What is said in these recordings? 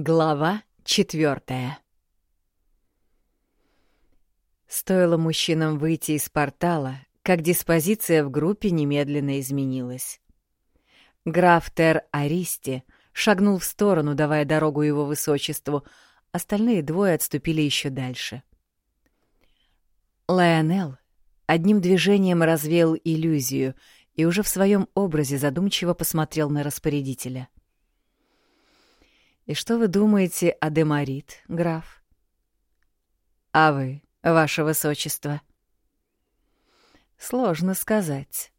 Глава четвертая Стоило мужчинам выйти из портала, как диспозиция в группе немедленно изменилась. Граф Тер Аристи шагнул в сторону, давая дорогу его высочеству, остальные двое отступили еще дальше. Лайонел одним движением развеял иллюзию и уже в своем образе задумчиво посмотрел на распорядителя — и что вы думаете о Демарит, граф? А вы, ваше высочество? Сложно сказать.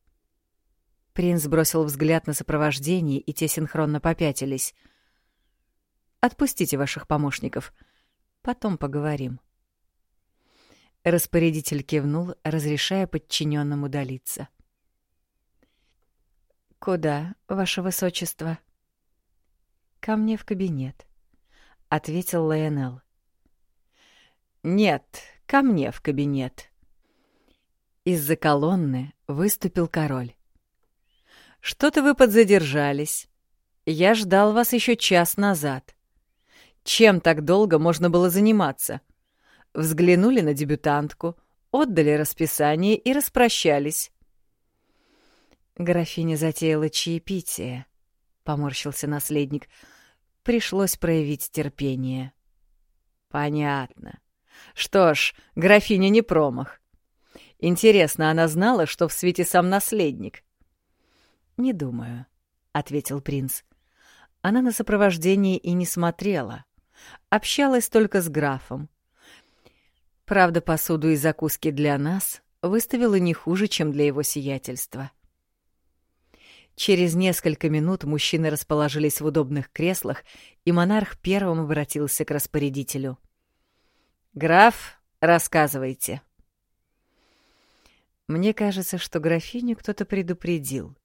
Принц бросил взгляд на сопровождение, и те синхронно попятились. Отпустите ваших помощников. Потом поговорим. Распорядитель кивнул, разрешая подчиненному удалиться. «Куда, ваше высочество?» «Ко мне в кабинет», — ответил Лайонел. «Нет, ко мне в кабинет». Из-за колонны выступил король. «Что-то вы подзадержались. Я ждал вас еще час назад. Чем так долго можно было заниматься? Взглянули на дебютантку, отдали расписание и распрощались». Графиня затеяла чаепитие, — поморщился наследник. Пришлось проявить терпение. Понятно. Что ж, графиня не промах. Интересно, она знала, что в свете сам наследник? Не думаю, — ответил принц. Она на сопровождении и не смотрела. Общалась только с графом. Правда, посуду и закуски для нас выставила не хуже, чем для его сиятельства. — Через несколько минут мужчины расположились в удобных креслах, и монарх первым обратился к распорядителю. «Граф, рассказывайте». Мне кажется, что графиню кто-то предупредил.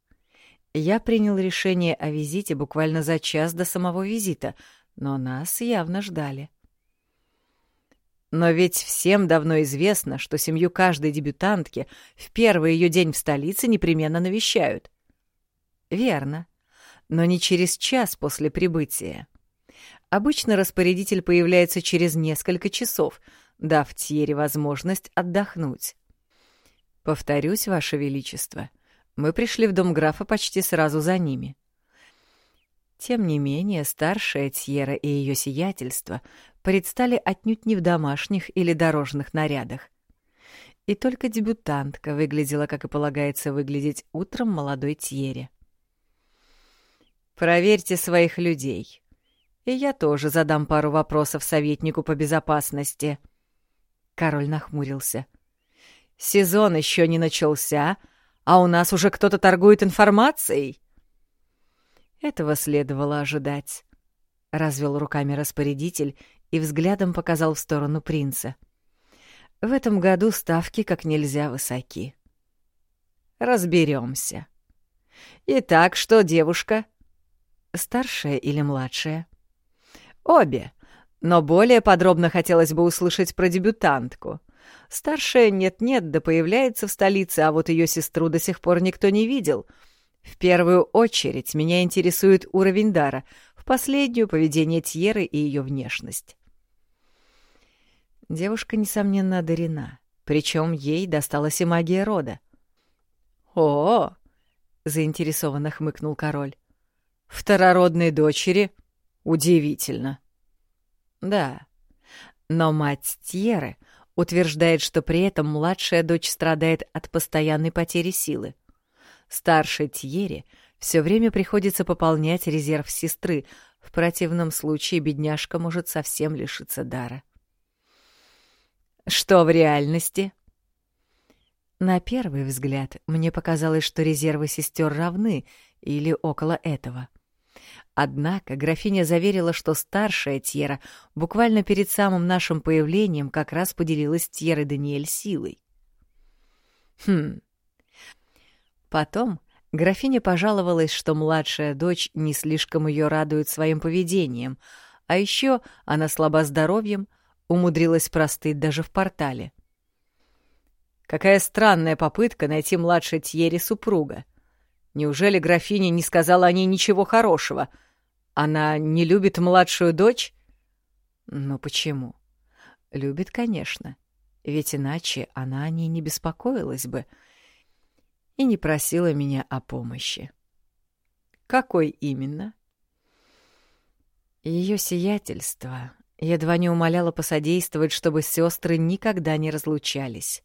Я принял решение о визите буквально за час до самого визита, но нас явно ждали. Но ведь всем давно известно, что семью каждой дебютантки в первый ее день в столице непременно навещают. Верно. Но не через час после прибытия. Обычно распорядитель появляется через несколько часов, дав Тьере возможность отдохнуть. Повторюсь, Ваше Величество, мы пришли в дом графа почти сразу за ними. Тем не менее, старшая Тьера и ее сиятельство предстали отнюдь не в домашних или дорожных нарядах. И только дебютантка выглядела, как и полагается выглядеть утром молодой Тьере. Проверьте своих людей. И я тоже задам пару вопросов советнику по безопасности. Король нахмурился. Сезон еще не начался, а у нас уже кто-то торгует информацией. Этого следовало ожидать. Развел руками распорядитель и взглядом показал в сторону принца. В этом году ставки как нельзя высоки. Разберемся. Итак, что, девушка? Старшая или младшая? Обе. Но более подробно хотелось бы услышать про дебютантку. Старшая нет-нет, да появляется в столице, а вот ее сестру до сих пор никто не видел. В первую очередь меня интересует уровень дара, в последнюю — поведение Тьеры и ее внешность. Девушка, несомненно, одарена, причем ей досталась и магия рода. «О!», -о — заинтересованно хмыкнул король. Второродной дочери? Удивительно. Да. Но мать Тьеры утверждает, что при этом младшая дочь страдает от постоянной потери силы. Старшей Тьере все время приходится пополнять резерв сестры, в противном случае бедняжка может совсем лишиться дара. Что в реальности? На первый взгляд мне показалось, что резервы сестер равны или около этого. Однако графиня заверила, что старшая Тьера буквально перед самым нашим появлением как раз поделилась Тьерой Даниэль силой. Хм. Потом графиня пожаловалась, что младшая дочь не слишком ее радует своим поведением, а еще она слаба здоровьем, умудрилась простыть даже в портале. Какая странная попытка найти младшей Тьере супруга. Неужели графиня не сказала о ней ничего хорошего — Она не любит младшую дочь? Ну почему? Любит, конечно. Ведь иначе она о ней не беспокоилась бы и не просила меня о помощи. Какой именно? Ее сиятельство едва не умоляло посодействовать, чтобы сестры никогда не разлучались.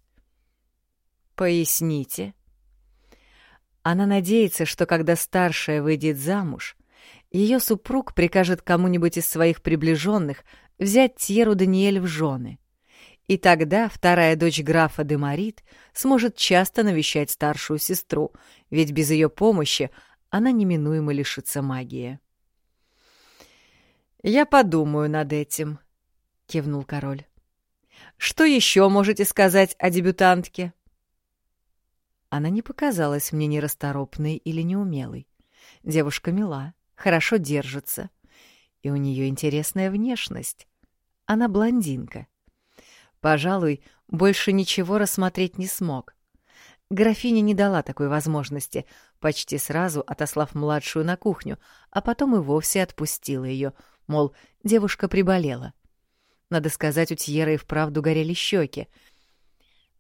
Поясните. Она надеется, что когда старшая выйдет замуж, ее супруг прикажет кому-нибудь из своих приближенных взять Тьеру Даниэль в жены. И тогда вторая дочь графа де Марит сможет часто навещать старшую сестру, ведь без ее помощи она неминуемо лишится магии. «Я подумаю над этим», — кивнул король. «Что еще можете сказать о дебютантке?» Она не показалась мне нерасторопной или неумелой. Девушка мила, хорошо держится, и у нее интересная внешность. Она блондинка. Пожалуй, больше ничего рассмотреть не смог. Графиня не дала такой возможности, почти сразу отослав младшую на кухню, а потом и вовсе отпустила ее, мол, девушка приболела. Надо сказать, у Тьеры и вправду горели щеки.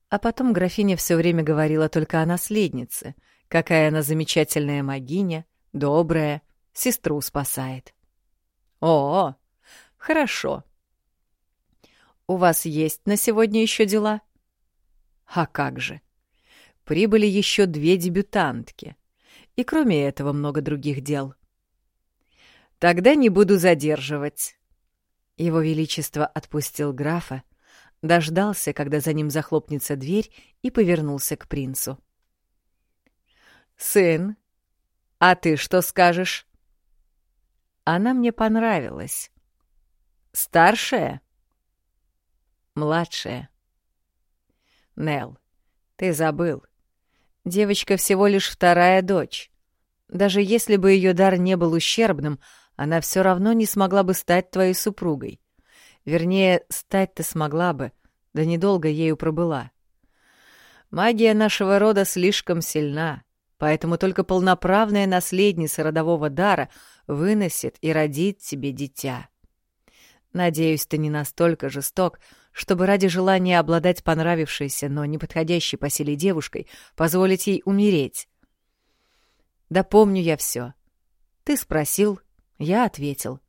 А потом графиня все время говорила только о наследнице, какая она замечательная магиня, добрая, сестру спасает. О, хорошо. У вас есть на сегодня еще дела? А как же? Прибыли еще две дебютантки. И кроме этого много других дел. Тогда не буду задерживать. Его Величество отпустил графа, дождался, когда за ним захлопнется дверь, и повернулся к принцу. «Сын, а ты что скажешь?» Она мне понравилась. Старшая? Младшая. Нел, ты забыл. Девочка всего лишь вторая дочь. Даже если бы ее дар не был ущербным, она все равно не смогла бы стать твоей супругой. Вернее, стать-то смогла бы, да недолго ею пробыла. Магия нашего рода слишком сильна, поэтому только полноправная наследница родового дара выносит и родит тебе дитя. Надеюсь, ты не настолько жесток, чтобы ради желания обладать понравившейся, но неподходящей по силе девушкой позволить ей умереть. Да помню я все. Ты спросил, я ответил.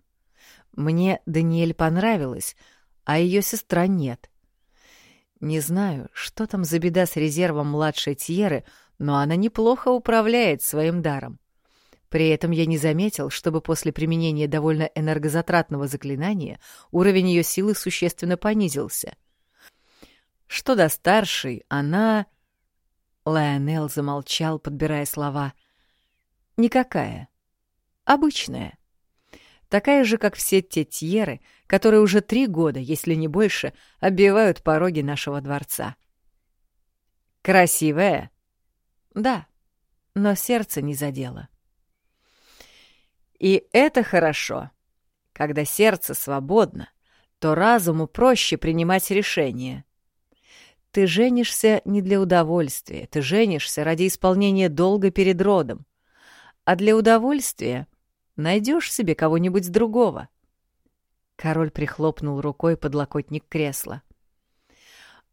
Мне Даниэль понравилась, а ее сестра нет. Не знаю, что там за беда с резервом младшей Тьеры, но она неплохо управляет своим даром. При этом я не заметил, чтобы после применения довольно энергозатратного заклинания уровень ее силы существенно понизился. Что до старшей, она... Лайонел замолчал, подбирая слова. «Никакая. Обычная. Такая же, как все те тьеры, которые уже три года, если не больше, оббивают пороги нашего дворца. Красивая? Да, но сердце не задело. И это хорошо. Когда сердце свободно, то разуму проще принимать решения. Ты женишься не для удовольствия, ты женишься ради исполнения долга перед родом. А для удовольствия найдешь себе кого-нибудь другого. Король прихлопнул рукой подлокотник кресла.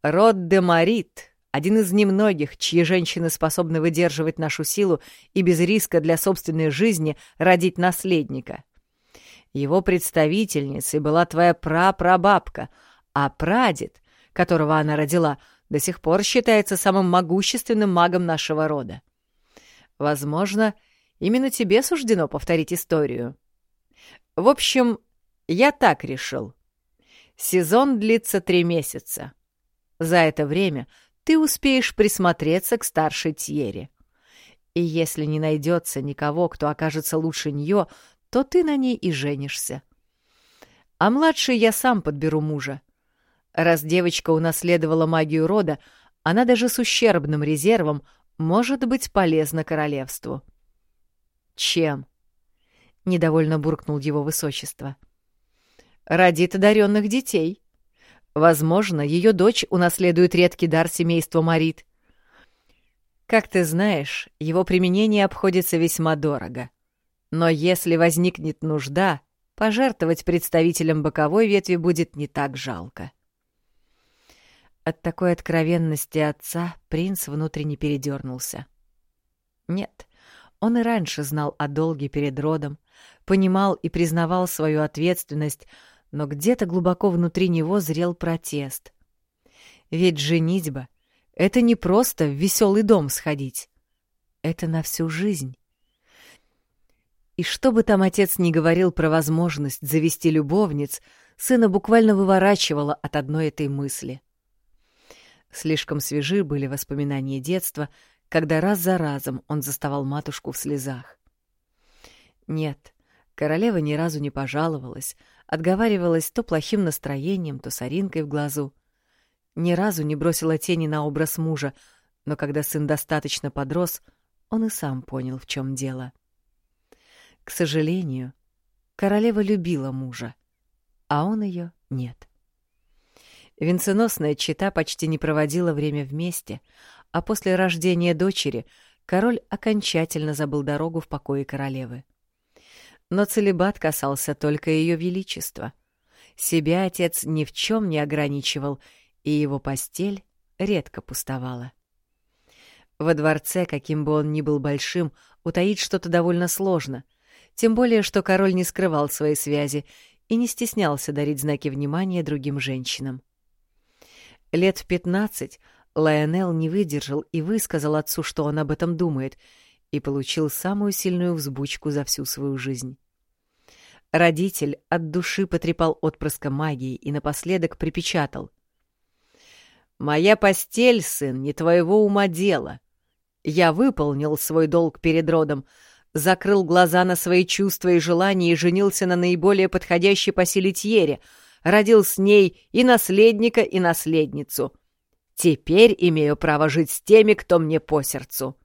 Род де Марит — один из немногих, чьи женщины способны выдерживать нашу силу и без риска для собственной жизни родить наследника. Его представительницей была твоя прапрабабка, а прадед, которого она родила, до сих пор считается самым могущественным магом нашего рода. Возможно, — Именно тебе суждено повторить историю. В общем, я так решил. Сезон длится три месяца. За это время ты успеешь присмотреться к старшей Тьере. И если не найдется никого, кто окажется лучше нее, то ты на ней и женишься. А младшей я сам подберу мужа. Раз девочка унаследовала магию рода, она даже с ущербным резервом может быть полезна королевству. — «Чем?» — недовольно буркнул его высочество. «Родит одаренных детей. Возможно, ее дочь унаследует редкий дар семейства Марит. Как ты знаешь, его применение обходится весьма дорого. Но если возникнет нужда, пожертвовать представителям боковой ветви будет не так жалко. От такой откровенности отца принц внутренне передернулся. Нет, он и раньше знал о долге перед родом, понимал и признавал свою ответственность, но где-то глубоко внутри него зрел протест. Ведь женитьба — это не просто в веселый дом сходить. Это на всю жизнь. И что бы там отец ни говорил про возможность завести любовниц, сына буквально выворачивало от одной этой мысли. Слишком свежи были воспоминания детства, когда раз за разом он заставал матушку в слезах. Нет, королева ни разу не пожаловалась, отговаривалась то плохим настроением, то соринкой в глазу. Ни разу не бросила тени на образ мужа, но когда сын достаточно подрос, он и сам понял, в чем дело. К сожалению, королева любила мужа, а он ее нет. Венценосная чита почти не проводила время вместе, а после рождения дочери король окончательно забыл дорогу в покое королевы. Но целебат касался только ее величества. Себя отец ни в чем не ограничивал, и его постель редко пустовала. Во дворце, каким бы он ни был большим, утаить что-то довольно сложно, тем более, что король не скрывал своей связи и не стеснялся дарить знаки внимания другим женщинам. Лет в пятнадцать Лайонел не выдержал и высказал отцу, что он об этом думает, и получил самую сильную взбучку за всю свою жизнь. Родитель от души потрепал отпрыска магии и напоследок припечатал. «Моя постель, сын, не твоего ума дело. Я выполнил свой долг перед родом, закрыл глаза на свои чувства и желания и женился на наиболее подходящей по силе родил с ней и наследника, и наследницу. Теперь имею право жить с теми, кто мне по сердцу».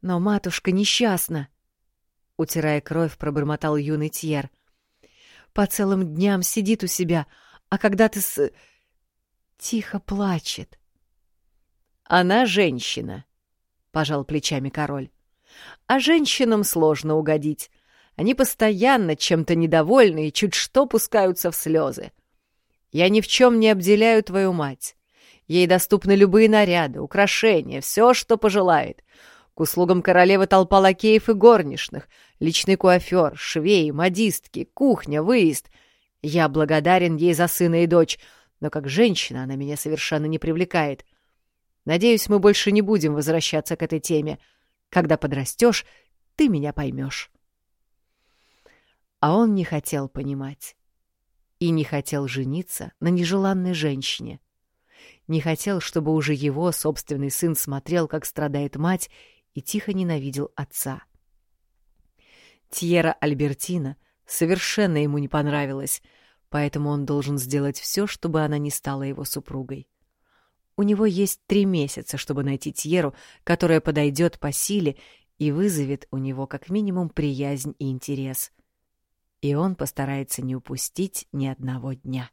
«Но матушка несчастна», — утирая кровь, пробормотал юный Тьер. «По целым дням сидит у себя, а когда ты с...» Тихо плачет. «Она женщина», — пожал плечами король. «А женщинам сложно угодить. Они постоянно чем-то недовольны и чуть что пускаются в слезы. Я ни в чем не обделяю твою мать. Ей доступны любые наряды, украшения, все, что пожелает. К услугам королевы толпа лакеев и горничных, личный куафер, швей, модистки, кухня, выезд. Я благодарен ей за сына и дочь, но как женщина она меня совершенно не привлекает. Надеюсь, мы больше не будем возвращаться к этой теме. Когда подрастешь, ты меня поймешь. А он не хотел понимать. И не хотел жениться на нежеланной женщине. Не хотел, чтобы уже его собственный сын смотрел, как страдает мать, и тихо ненавидел отца. Тьера Альбертина совершенно ему не понравилась, поэтому он должен сделать все, чтобы она не стала его супругой. У него есть три месяца, чтобы найти Тьеру, которая подойдет по силе и вызовет у него как минимум приязнь и интерес. И он постарается не упустить ни одного дня.